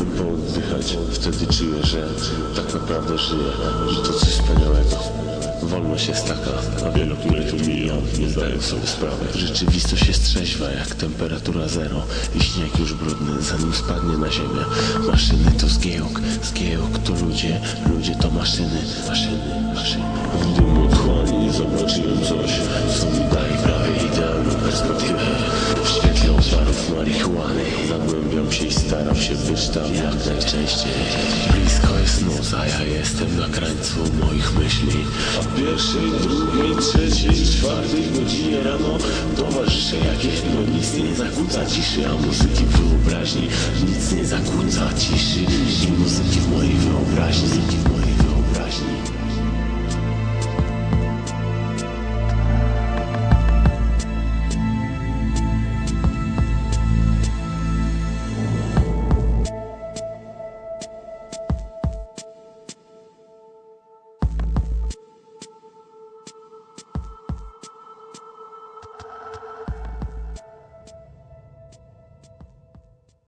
oddychać. Wtedy czuję, że tak naprawdę żyję, że to coś wspaniałego. Wolność jest taka, a wielu, które tu miją, nie zdają sobie sprawy. Rzeczywistość jest trzeźwa, jak temperatura zero i śnieg już brudny, zanim spadnie na ziemię. Maszyny to zgiełk, zgiełk to ludzie, ludzie to maszyny, maszyny, maszyny. W dymu otchłani zobaczyłem coś, co mi daje prawie idealną perspektywę. Staram się tam jak najczęściej. Blisko jest noc, a ja jestem na krańcu moich myśli. W pierwszej, drugiej, trzeciej, czwartej godzinie rano towarzysze jakieś no nic nie zakłóca ciszy, a muzyki wyobraźni nic nie zakłóca ciszy i muzyki w mojej wyobraźni.